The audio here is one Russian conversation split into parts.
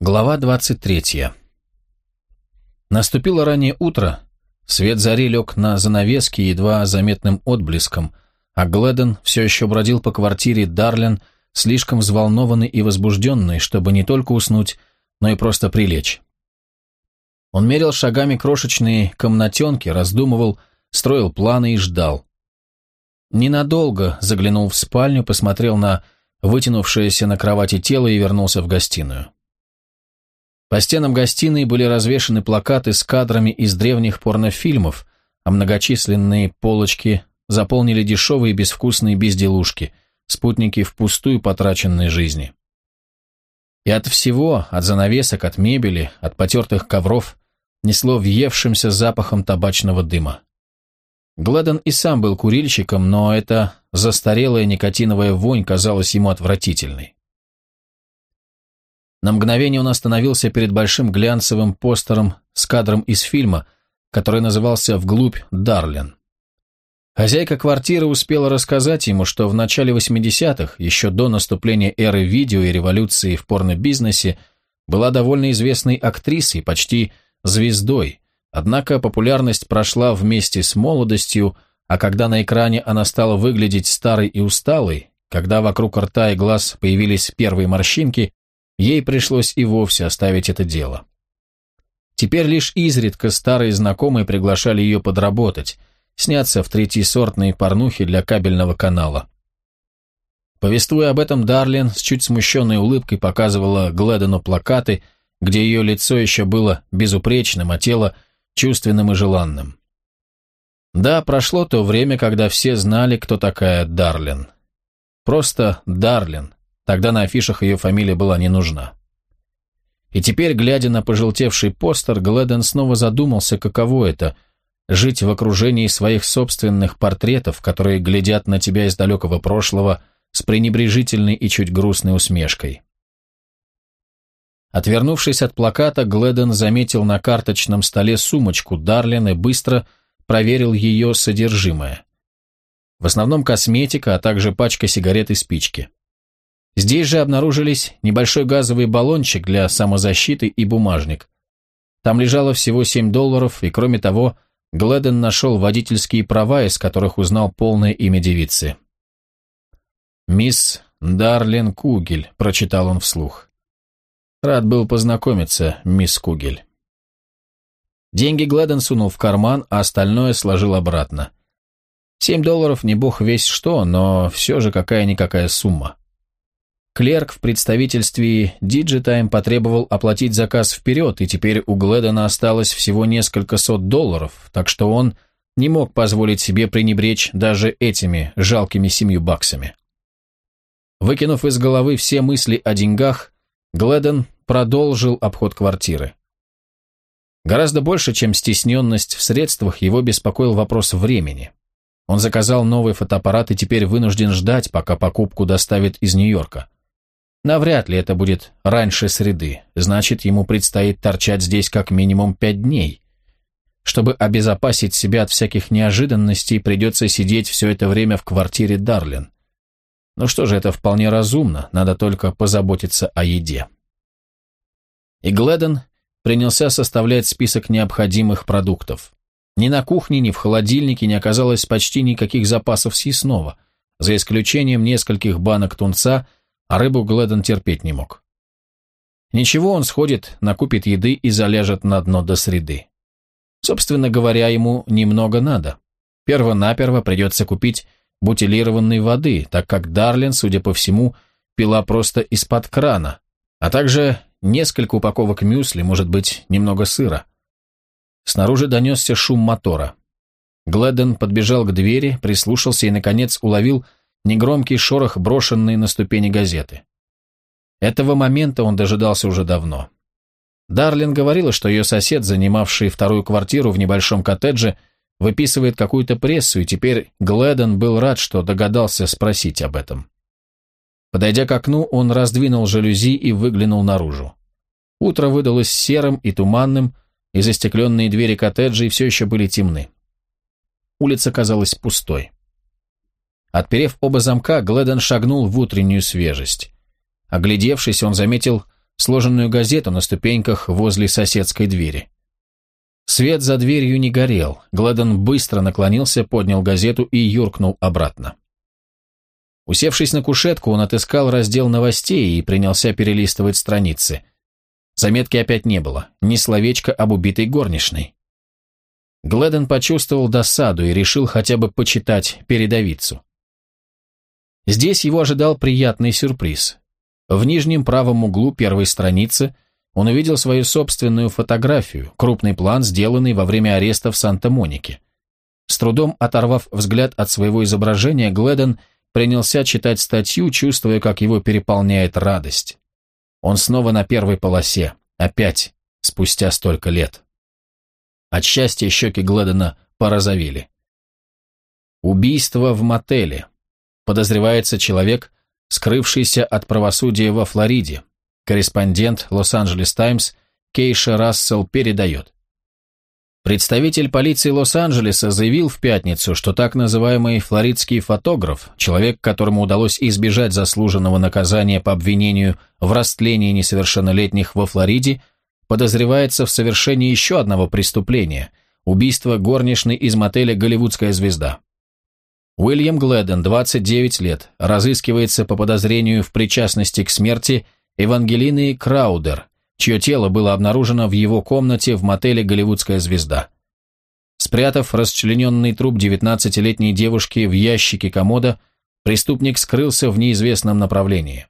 Глава 23. Наступило раннее утро, свет зари лег на занавески едва заметным отблеском, а Гледен все еще бродил по квартире Дарлин, слишком взволнованный и возбужденный, чтобы не только уснуть, но и просто прилечь. Он мерил шагами крошечные комнатенки, раздумывал, строил планы и ждал. Ненадолго заглянул в спальню, посмотрел на вытянувшееся на кровати тело и вернулся в гостиную. По стенам гостиной были развешаны плакаты с кадрами из древних порнофильмов, а многочисленные полочки заполнили дешевые безвкусные безделушки, спутники впустую потраченной жизни. И от всего, от занавесок, от мебели, от потертых ковров, несло въевшимся запахом табачного дыма. Гладен и сам был курильщиком, но эта застарелая никотиновая вонь казалась ему отвратительной. На мгновение он остановился перед большим глянцевым постером с кадром из фильма, который назывался «Вглубь Дарлин». Хозяйка квартиры успела рассказать ему, что в начале 80-х, еще до наступления эры видео и революции в порно-бизнесе, была довольно известной актрисой, почти звездой, однако популярность прошла вместе с молодостью, а когда на экране она стала выглядеть старой и усталой, когда вокруг рта и глаз появились первые морщинки, Ей пришлось и вовсе оставить это дело. Теперь лишь изредка старые знакомые приглашали ее подработать, сняться в третьесортные порнухи для кабельного канала. Повествуя об этом, Дарлин с чуть смущенной улыбкой показывала Гледону плакаты, где ее лицо еще было безупречным, а тело чувственным и желанным. Да, прошло то время, когда все знали, кто такая Дарлин. Просто Дарлин, Тогда на афишах ее фамилия была не нужна. И теперь, глядя на пожелтевший постер, Гледен снова задумался, каково это – жить в окружении своих собственных портретов, которые глядят на тебя из далекого прошлого с пренебрежительной и чуть грустной усмешкой. Отвернувшись от плаката, Гледен заметил на карточном столе сумочку Дарлин и быстро проверил ее содержимое. В основном косметика, а также пачка сигарет и спички. Здесь же обнаружились небольшой газовый баллончик для самозащиты и бумажник. Там лежало всего 7 долларов, и кроме того, Гледен нашел водительские права, из которых узнал полное имя девицы. «Мисс Дарлин Кугель», — прочитал он вслух. «Рад был познакомиться, мисс Кугель». Деньги Гледен сунул в карман, а остальное сложил обратно. Семь долларов не бог весь что, но все же какая-никакая сумма. Клерк в представительстве Digitime потребовал оплатить заказ вперед, и теперь у Гледона осталось всего несколько сот долларов, так что он не мог позволить себе пренебречь даже этими жалкими семью баксами. Выкинув из головы все мысли о деньгах, Гледон продолжил обход квартиры. Гораздо больше, чем стесненность в средствах, его беспокоил вопрос времени. Он заказал новый фотоаппарат и теперь вынужден ждать, пока покупку доставят из Нью-Йорка. Навряд ли это будет раньше среды, значит, ему предстоит торчать здесь как минимум пять дней. Чтобы обезопасить себя от всяких неожиданностей, придется сидеть все это время в квартире Дарлин. Ну что же, это вполне разумно, надо только позаботиться о еде. И Гледен принялся составлять список необходимых продуктов. Ни на кухне, ни в холодильнике не оказалось почти никаких запасов съестного, за исключением нескольких банок тунца – а рыбу Гледон терпеть не мог. Ничего, он сходит, накупит еды и заляжет на дно до среды. Собственно говоря, ему немного надо. Перво-наперво придется купить бутилированной воды, так как Дарлин, судя по всему, пила просто из-под крана, а также несколько упаковок мюсли, может быть, немного сыра. Снаружи донесся шум мотора. Гледен подбежал к двери, прислушался и, наконец, уловил негромкий шорох, брошенный на ступени газеты. Этого момента он дожидался уже давно. Дарлин говорила, что ее сосед, занимавший вторую квартиру в небольшом коттедже, выписывает какую-то прессу, и теперь Гледон был рад, что догадался спросить об этом. Подойдя к окну, он раздвинул жалюзи и выглянул наружу. Утро выдалось серым и туманным, и застекленные двери коттеджей все еще были темны. Улица казалась пустой. Отперев оба замка, Гледен шагнул в утреннюю свежесть. Оглядевшись, он заметил сложенную газету на ступеньках возле соседской двери. Свет за дверью не горел. Гладден быстро наклонился, поднял газету и юркнул обратно. Усевшись на кушетку, он отыскал раздел новостей и принялся перелистывать страницы. Заметки опять не было, ни словечка об убитой горничной. Гледен почувствовал досаду и решил хотя бы почитать передовицу. Здесь его ожидал приятный сюрприз. В нижнем правом углу первой страницы он увидел свою собственную фотографию, крупный план, сделанный во время ареста в Санта-Монике. С трудом оторвав взгляд от своего изображения, Гледен принялся читать статью, чувствуя, как его переполняет радость. Он снова на первой полосе, опять, спустя столько лет. От счастья щеки Гледена порозовели. Убийство в мотеле. Подозревается человек, скрывшийся от правосудия во Флориде. Корреспондент Лос-Анджелес Таймс Кейша Рассел передает. Представитель полиции Лос-Анджелеса заявил в пятницу, что так называемый флоридский фотограф, человек, которому удалось избежать заслуженного наказания по обвинению в растлении несовершеннолетних во Флориде, подозревается в совершении еще одного преступления – убийства горничной из мотеля «Голливудская звезда». Уильям Гледен, 29 лет, разыскивается по подозрению в причастности к смерти Евангелины Краудер, чье тело было обнаружено в его комнате в мотеле «Голливудская звезда». Спрятав расчлененный труп 19-летней девушки в ящике комода, преступник скрылся в неизвестном направлении.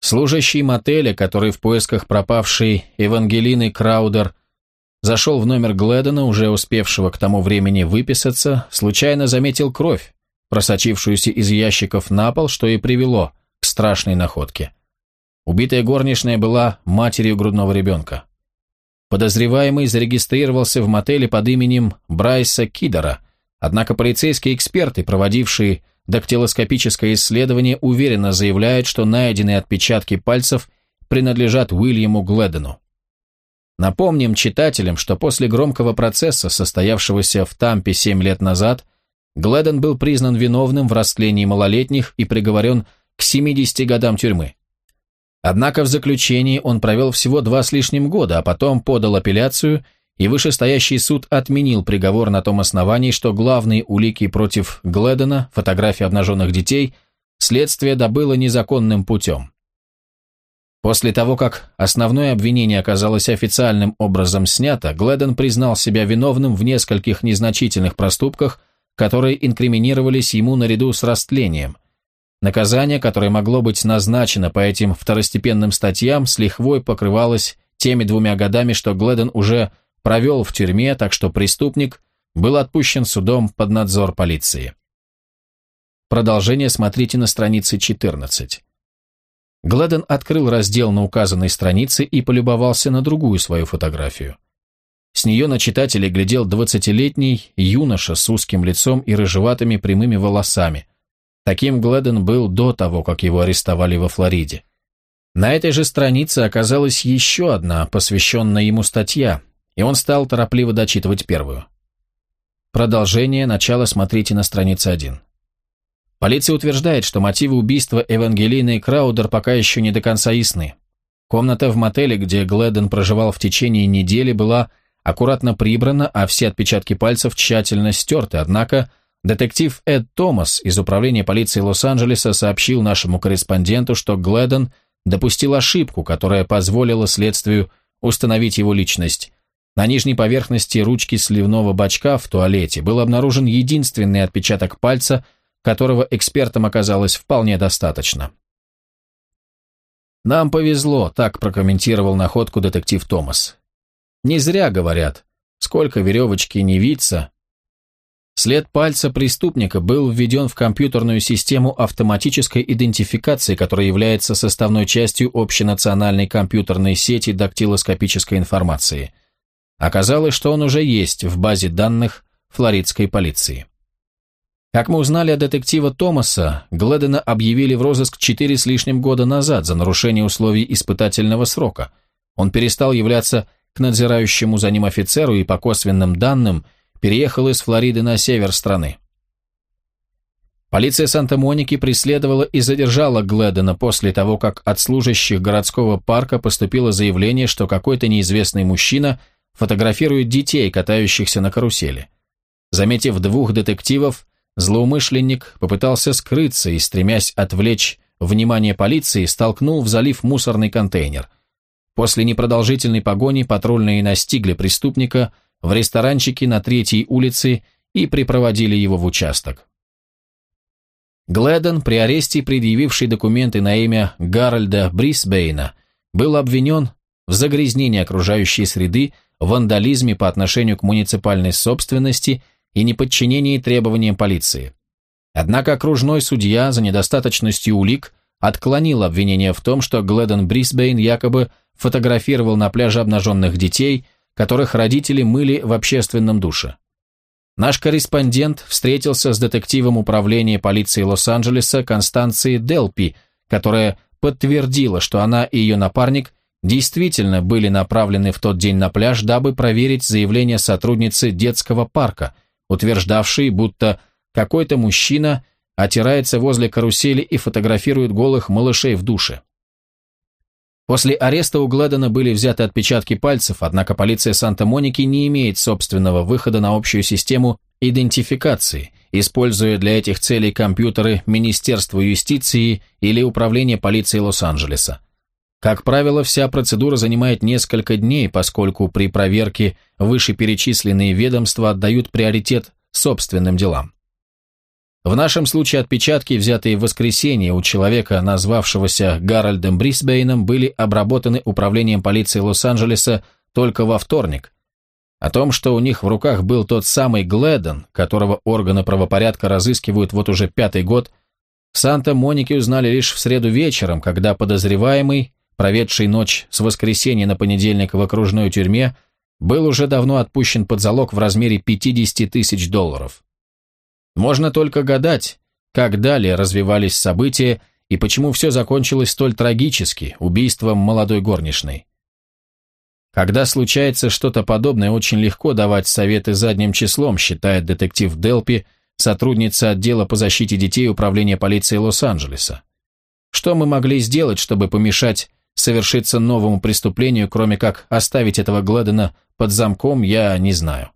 Служащий мотеля, который в поисках пропавшей Евангелины Краудер зашел в номер Гледона, уже успевшего к тому времени выписаться, случайно заметил кровь, просочившуюся из ящиков на пол, что и привело к страшной находке. Убитая горничная была матерью грудного ребенка. Подозреваемый зарегистрировался в мотеле под именем Брайса Кидера, однако полицейские эксперты, проводившие Дактилоскопическое исследование уверенно заявляет, что найденные отпечатки пальцев принадлежат Уильяму Гледену. Напомним читателям, что после громкого процесса, состоявшегося в Тампе 7 лет назад, Гледен был признан виновным в растлении малолетних и приговорен к 70 годам тюрьмы. Однако в заключении он провел всего два с лишним года, а потом подал апелляцию и вышестоящий суд отменил приговор на том основании, что главные улики против Гледена, фотографии обнаженных детей, следствие добыло незаконным путем. После того, как основное обвинение оказалось официальным образом снято, Гледен признал себя виновным в нескольких незначительных проступках, которые инкриминировались ему наряду с растлением. Наказание, которое могло быть назначено по этим второстепенным статьям, с лихвой покрывалось теми двумя годами, что Гледен уже провел в тюрьме, так что преступник был отпущен судом под надзор полиции. Продолжение смотрите на странице 14. Гладен открыл раздел на указанной странице и полюбовался на другую свою фотографию. С нее на читателя глядел двадцатилетний юноша с узким лицом и рыжеватыми прямыми волосами. Таким Гледен был до того, как его арестовали во Флориде. На этой же странице оказалась еще одна посвященная ему статья, и он стал торопливо дочитывать первую. Продолжение начала смотрите на странице 1. Полиция утверждает, что мотивы убийства Евангелины и Краудер пока еще не до конца ясны. Комната в мотеле, где Гледен проживал в течение недели, была аккуратно прибрана, а все отпечатки пальцев тщательно стерты, однако детектив Эд Томас из управления полиции Лос-Анджелеса сообщил нашему корреспонденту, что Гледен допустил ошибку, которая позволила следствию установить его личность, на нижней поверхности ручки сливного бачка в туалете был обнаружен единственный отпечаток пальца, которого экспертам оказалось вполне достаточно. «Нам повезло», — так прокомментировал находку детектив Томас. «Не зря говорят, сколько веревочки не виться». След пальца преступника был введен в компьютерную систему автоматической идентификации, которая является составной частью общенациональной компьютерной сети дактилоскопической информации – Оказалось, что он уже есть в базе данных флоридской полиции. Как мы узнали от детектива Томаса, Гледена объявили в розыск четыре с лишним года назад за нарушение условий испытательного срока. Он перестал являться к надзирающему за ним офицеру и по косвенным данным переехал из Флориды на север страны. Полиция Санта-Моники преследовала и задержала Гледена после того, как от служащих городского парка поступило заявление, что какой-то неизвестный мужчина фотографирует детей, катающихся на карусели. Заметив двух детективов, злоумышленник попытался скрыться и, стремясь отвлечь внимание полиции, столкнул в залив мусорный контейнер. После непродолжительной погони патрульные настигли преступника в ресторанчике на третьей улице и припроводили его в участок. Гледон, при аресте предъявивший документы на имя Гарольда Брисбейна, был обвинен в загрязнении окружающей среды, вандализме по отношению к муниципальной собственности и неподчинении требованиям полиции. Однако окружной судья за недостаточностью улик отклонил обвинение в том, что Гледон Брисбейн якобы фотографировал на пляже обнаженных детей, которых родители мыли в общественном душе. Наш корреспондент встретился с детективом управления полиции Лос-Анджелеса Констанцией Делпи, которая подтвердила, что она и ее напарник действительно были направлены в тот день на пляж, дабы проверить заявление сотрудницы детского парка, утверждавшей, будто какой-то мужчина отирается возле карусели и фотографирует голых малышей в душе. После ареста у Гледона были взяты отпечатки пальцев, однако полиция Санта-Моники не имеет собственного выхода на общую систему идентификации, используя для этих целей компьютеры Министерства юстиции или Управления полиции Лос-Анджелеса. Как правило, вся процедура занимает несколько дней, поскольку при проверке вышеперечисленные ведомства отдают приоритет собственным делам. В нашем случае отпечатки, взятые в воскресенье у человека, назвавшегося Гарольдом Брисбейном, были обработаны управлением полиции Лос-Анджелеса только во вторник. О том, что у них в руках был тот самый Гледон, которого органы правопорядка разыскивают вот уже пятый год, в Санта-Монике узнали лишь в среду вечером, когда подозреваемый, проведший ночь с воскресенья на понедельник в окружной тюрьме, был уже давно отпущен под залог в размере 50 тысяч долларов. Можно только гадать, как далее развивались события и почему все закончилось столь трагически, убийством молодой горничной. Когда случается что-то подобное, очень легко давать советы задним числом, считает детектив Делпи, сотрудница отдела по защите детей Управления полиции Лос-Анджелеса. Что мы могли сделать, чтобы помешать совершиться новому преступлению, кроме как оставить этого Гледена под замком, я не знаю.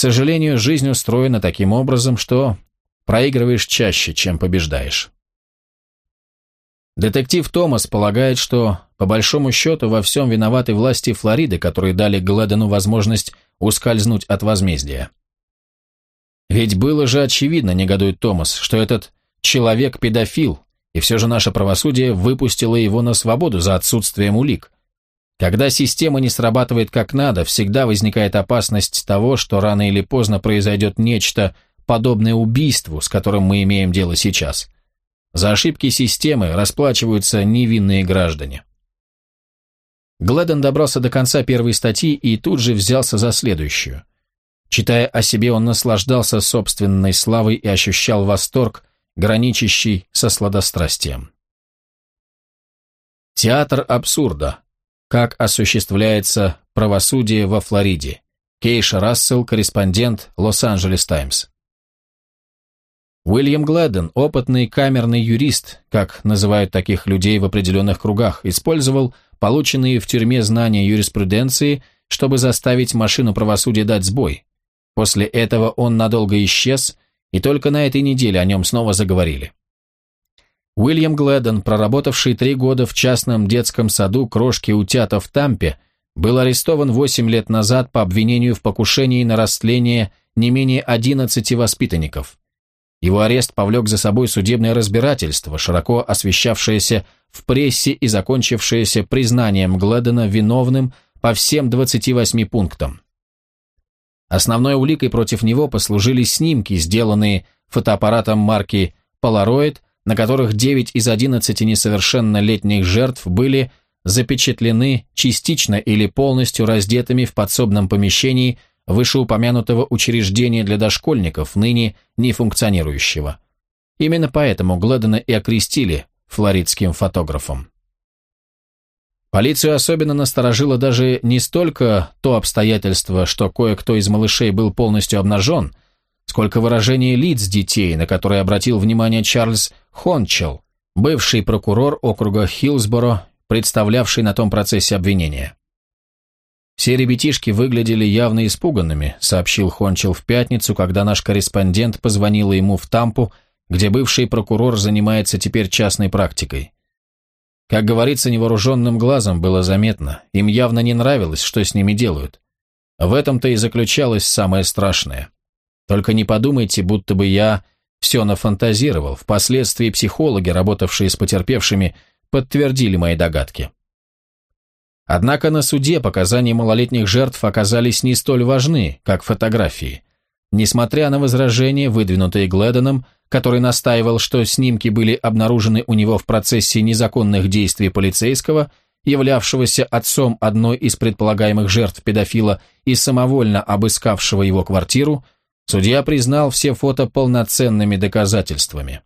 Сожалению, жизнь устроена таким образом, что проигрываешь чаще, чем побеждаешь. Детектив Томас полагает, что, по большому счету, во всем виноваты власти Флориды, которые дали Гледену возможность ускользнуть от возмездия. Ведь было же очевидно, негодует Томас, что этот человек педофил, и все же наше правосудие выпустило его на свободу за отсутствием улик. Когда система не срабатывает как надо, всегда возникает опасность того, что рано или поздно произойдет нечто подобное убийству, с которым мы имеем дело сейчас. За ошибки системы расплачиваются невинные граждане. Гледон добрался до конца первой статьи и тут же взялся за следующую. Читая о себе, он наслаждался собственной славой и ощущал восторг, граничащий со сладострастием. Театр абсурда. Как осуществляется правосудие во Флориде. Кейша Рассел, корреспондент Лос-Анджелес Таймс. Уильям Гледден, опытный камерный юрист, как называют таких людей в определенных кругах, использовал полученные в тюрьме знания юриспруденции, чтобы заставить машину правосудия дать сбой. После этого он надолго исчез, и только на этой неделе о нем снова заговорили. Уильям Гледон, проработавший три года в частном детском саду крошки утята в Тампе, был арестован 8 лет назад по обвинению в покушении на растление не менее 11 воспитанников. Его арест повлек за собой судебное разбирательство, широко освещавшееся в прессе и закончившееся признанием Гледона виновным по всем 28 пунктам. Основной уликой против него послужили снимки, сделанные фотоаппаратом марки Polaroid на которых 9 из 11 несовершеннолетних жертв были запечатлены частично или полностью раздетыми в подсобном помещении вышеупомянутого учреждения для дошкольников, ныне не функционирующего. Именно поэтому Гледена и окрестили флоридским фотографом. Полицию особенно насторожило даже не столько то обстоятельство, что кое-кто из малышей был полностью обнажен, сколько выражений лиц детей, на которые обратил внимание Чарльз Хончелл, бывший прокурор округа Хиллсборо, представлявший на том процессе обвинения. «Все ребятишки выглядели явно испуганными», сообщил Хончел в пятницу, когда наш корреспондент позвонила ему в Тампу, где бывший прокурор занимается теперь частной практикой. Как говорится, невооруженным глазом было заметно, им явно не нравилось, что с ними делают. В этом-то и заключалось самое страшное. Только не подумайте, будто бы я все нафантазировал. Впоследствии психологи, работавшие с потерпевшими, подтвердили мои догадки. Однако на суде показания малолетних жертв оказались не столь важны, как фотографии. Несмотря на возражения, выдвинутые Гледоном, который настаивал, что снимки были обнаружены у него в процессе незаконных действий полицейского, являвшегося отцом одной из предполагаемых жертв педофила и самовольно обыскавшего его квартиру, судья признал все фото полноценными доказательствами.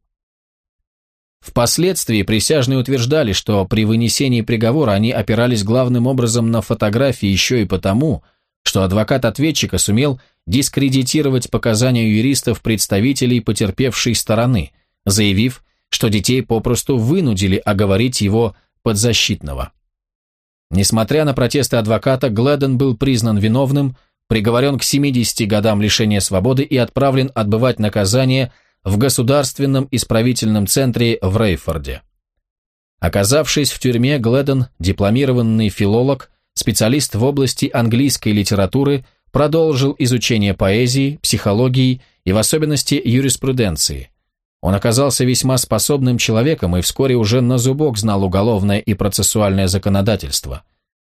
Впоследствии присяжные утверждали, что при вынесении приговора они опирались главным образом на фотографии еще и потому, что адвокат ответчика сумел дискредитировать показания юристов-представителей потерпевшей стороны, заявив, что детей попросту вынудили оговорить его подзащитного. Несмотря на протесты адвоката, Гледен был признан виновным, приговорен к 70 годам лишения свободы и отправлен отбывать наказание – в Государственном исправительном центре в Рейфорде. Оказавшись в тюрьме, Гледон, дипломированный филолог, специалист в области английской литературы, продолжил изучение поэзии, психологии и в особенности юриспруденции. Он оказался весьма способным человеком и вскоре уже на зубок знал уголовное и процессуальное законодательство.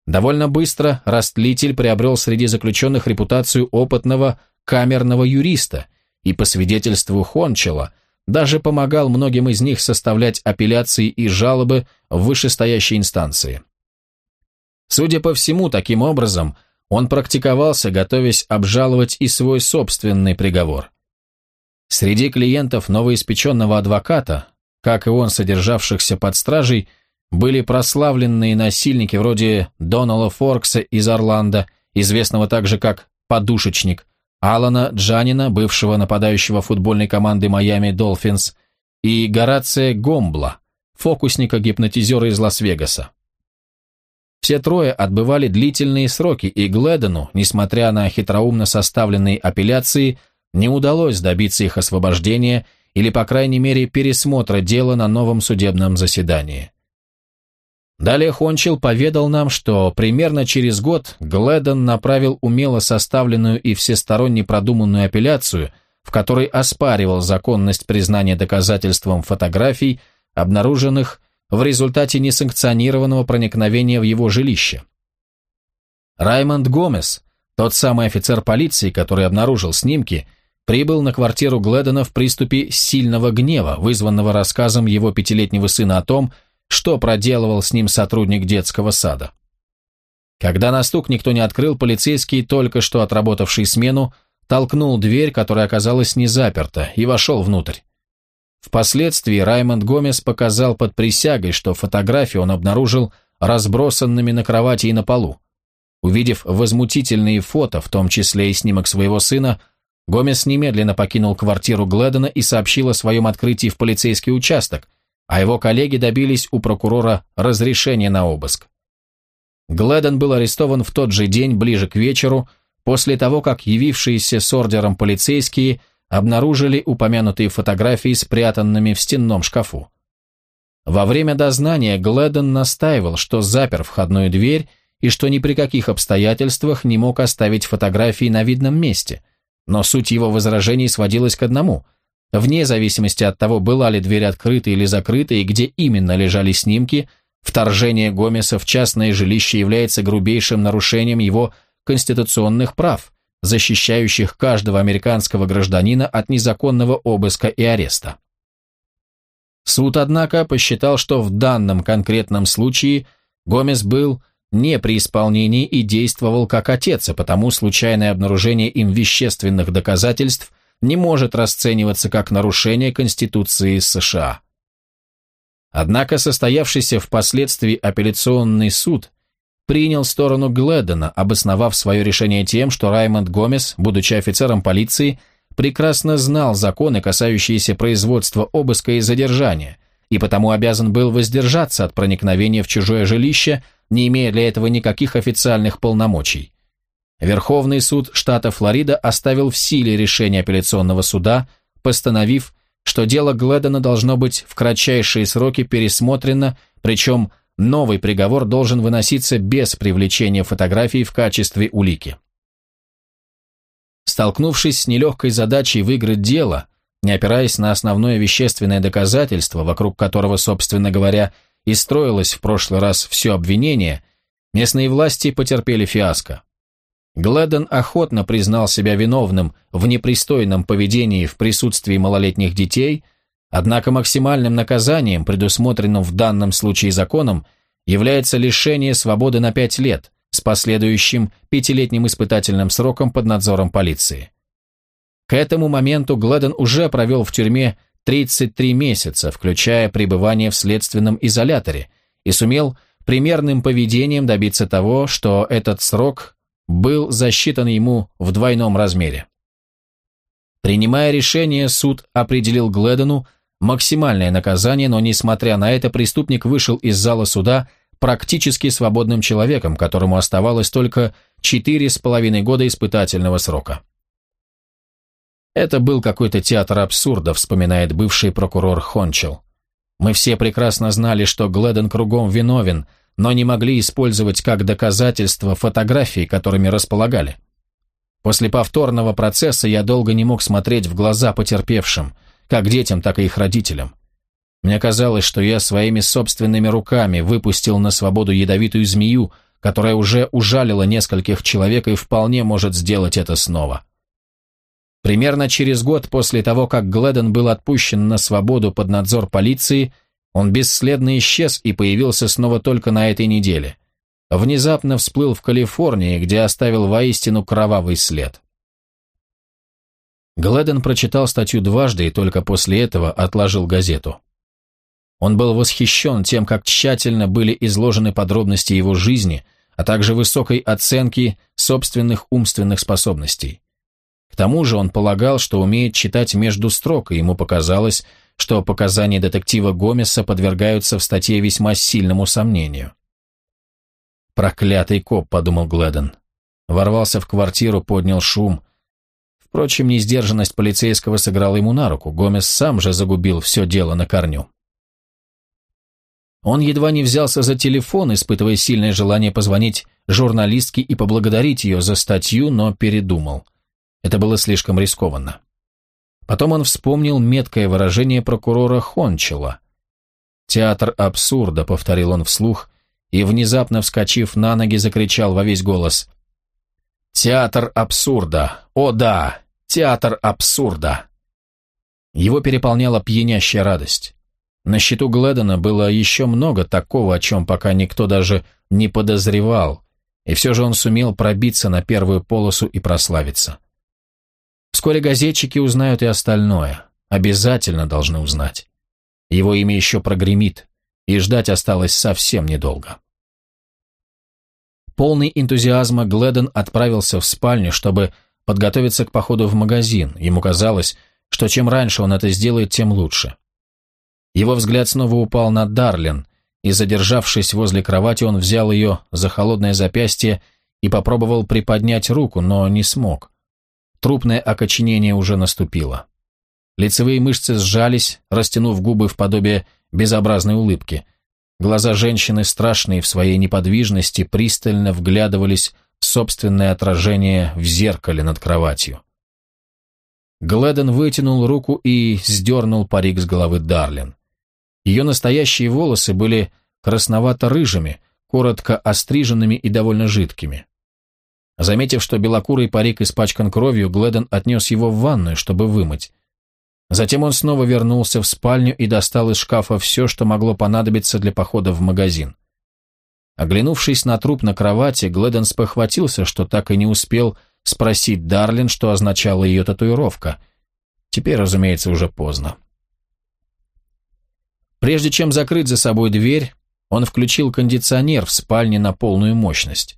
Довольно быстро Растлитель приобрел среди заключенных репутацию опытного камерного юриста и, по свидетельству Хончела, даже помогал многим из них составлять апелляции и жалобы в вышестоящей инстанции. Судя по всему, таким образом, он практиковался, готовясь обжаловать и свой собственный приговор. Среди клиентов новоиспеченного адвоката, как и он, содержавшихся под стражей, были прославленные насильники вроде Донала Форкса из Орландо, известного также как «подушечник», Алана Джанина, бывшего нападающего футбольной команды Майами Долфинс, и Горация Гомбла, фокусника-гипнотизера из Лас-Вегаса. Все трое отбывали длительные сроки, и Гледону, несмотря на хитроумно составленные апелляции, не удалось добиться их освобождения или, по крайней мере, пересмотра дела на новом судебном заседании. Далее Хончел поведал нам, что примерно через год Гледон направил умело составленную и всесторонне продуманную апелляцию, в которой оспаривал законность признания доказательством фотографий, обнаруженных в результате несанкционированного проникновения в его жилище. Раймонд Гомес, тот самый офицер полиции, который обнаружил снимки, прибыл на квартиру Гледона в приступе сильного гнева, вызванного рассказом его пятилетнего сына о том, что проделывал с ним сотрудник детского сада. Когда на стук никто не открыл, полицейский, только что отработавший смену, толкнул дверь, которая оказалась не заперта, и вошел внутрь. Впоследствии Раймонд Гомес показал под присягой, что фотографии он обнаружил разбросанными на кровати и на полу. Увидев возмутительные фото, в том числе и снимок своего сына, Гомес немедленно покинул квартиру Гледона и сообщил о своем открытии в полицейский участок, а его коллеги добились у прокурора разрешения на обыск. Гледон был арестован в тот же день, ближе к вечеру, после того, как явившиеся с ордером полицейские обнаружили упомянутые фотографии, спрятанными в стенном шкафу. Во время дознания Гледон настаивал, что запер входную дверь и что ни при каких обстоятельствах не мог оставить фотографии на видном месте, но суть его возражений сводилась к одному – Вне зависимости от того, была ли дверь открыта или закрыта и где именно лежали снимки, вторжение Гомеса в частное жилище является грубейшим нарушением его конституционных прав, защищающих каждого американского гражданина от незаконного обыска и ареста. Суд, однако, посчитал, что в данном конкретном случае Гомес был не при исполнении и действовал как отец, а потому случайное обнаружение им вещественных доказательств – не может расцениваться как нарушение Конституции США. Однако состоявшийся впоследствии апелляционный суд принял сторону Гледона, обосновав свое решение тем, что Раймонд Гомес, будучи офицером полиции, прекрасно знал законы, касающиеся производства обыска и задержания, и потому обязан был воздержаться от проникновения в чужое жилище, не имея для этого никаких официальных полномочий. Верховный суд штата Флорида оставил в силе решение апелляционного суда, постановив, что дело Гледона должно быть в кратчайшие сроки пересмотрено, причем новый приговор должен выноситься без привлечения фотографий в качестве улики. Столкнувшись с нелегкой задачей выиграть дело, не опираясь на основное вещественное доказательство, вокруг которого, собственно говоря, и строилось в прошлый раз все обвинение, местные власти потерпели фиаско. Гледон охотно признал себя виновным в непристойном поведении в присутствии малолетних детей, однако максимальным наказанием, предусмотренным в данном случае законом, является лишение свободы на пять лет с последующим пятилетним испытательным сроком под надзором полиции. К этому моменту Гледон уже провел в тюрьме 33 месяца, включая пребывание в следственном изоляторе, и сумел примерным поведением добиться того, что этот срок был засчитан ему в двойном размере. Принимая решение, суд определил Гледону максимальное наказание, но, несмотря на это, преступник вышел из зала суда практически свободным человеком, которому оставалось только четыре с половиной года испытательного срока. Это был какой-то театр абсурда, вспоминает бывший прокурор Хончел. Мы все прекрасно знали, что Гледен кругом виновен – но не могли использовать как доказательство фотографии, которыми располагали. После повторного процесса я долго не мог смотреть в глаза потерпевшим, как детям, так и их родителям. Мне казалось, что я своими собственными руками выпустил на свободу ядовитую змею, которая уже ужалила нескольких человек и вполне может сделать это снова. Примерно через год после того, как Гледен был отпущен на свободу под надзор полиции, он бесследно исчез и появился снова только на этой неделе. Внезапно всплыл в Калифорнии, где оставил воистину кровавый след. Гледен прочитал статью дважды и только после этого отложил газету. Он был восхищен тем, как тщательно были изложены подробности его жизни, а также высокой оценки собственных умственных способностей. К тому же он полагал, что умеет читать между строк, и ему показалось, что показания детектива Гомеса подвергаются в статье весьма сильному сомнению. «Проклятый коп», — подумал Гледен. Ворвался в квартиру, поднял шум. Впрочем, несдержанность полицейского сыграла ему на руку. Гомес сам же загубил все дело на корню. Он едва не взялся за телефон, испытывая сильное желание позвонить журналистке и поблагодарить ее за статью, но передумал. Это было слишком рискованно. Потом он вспомнил меткое выражение прокурора Хончела. «Театр абсурда», — повторил он вслух, и, внезапно вскочив на ноги, закричал во весь голос. «Театр абсурда! О да! Театр абсурда!» Его переполняла пьянящая радость. На счету Гледона было еще много такого, о чем пока никто даже не подозревал, и все же он сумел пробиться на первую полосу и прославиться. Вскоре газетчики узнают и остальное. Обязательно должны узнать. Его имя еще прогремит, и ждать осталось совсем недолго. Полный энтузиазма Гледен отправился в спальню, чтобы подготовиться к походу в магазин. Ему казалось, что чем раньше он это сделает, тем лучше. Его взгляд снова упал на Дарлин, и, задержавшись возле кровати, он взял ее за холодное запястье и попробовал приподнять руку, но не смог. Трупное окоченение уже наступило. Лицевые мышцы сжались, растянув губы в подобие безобразной улыбки. Глаза женщины, страшные в своей неподвижности, пристально вглядывались в собственное отражение в зеркале над кроватью. Гледен вытянул руку и сдернул парик с головы Дарлин. Ее настоящие волосы были красновато-рыжими, коротко остриженными и довольно жидкими. Заметив, что белокурый парик испачкан кровью, Гледон отнес его в ванную, чтобы вымыть. Затем он снова вернулся в спальню и достал из шкафа все, что могло понадобиться для похода в магазин. Оглянувшись на труп на кровати, Гледон спохватился, что так и не успел спросить Дарлин, что означала ее татуировка. Теперь, разумеется, уже поздно. Прежде чем закрыть за собой дверь, он включил кондиционер в спальне на полную мощность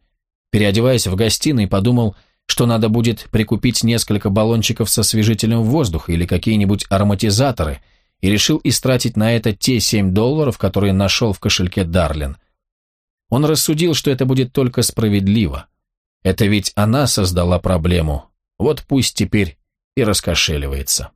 переодеваясь в гостиной, подумал, что надо будет прикупить несколько баллончиков со освежителем воздуха или какие-нибудь ароматизаторы, и решил истратить на это те 7 долларов, которые нашел в кошельке Дарлин. Он рассудил, что это будет только справедливо. Это ведь она создала проблему, вот пусть теперь и раскошеливается.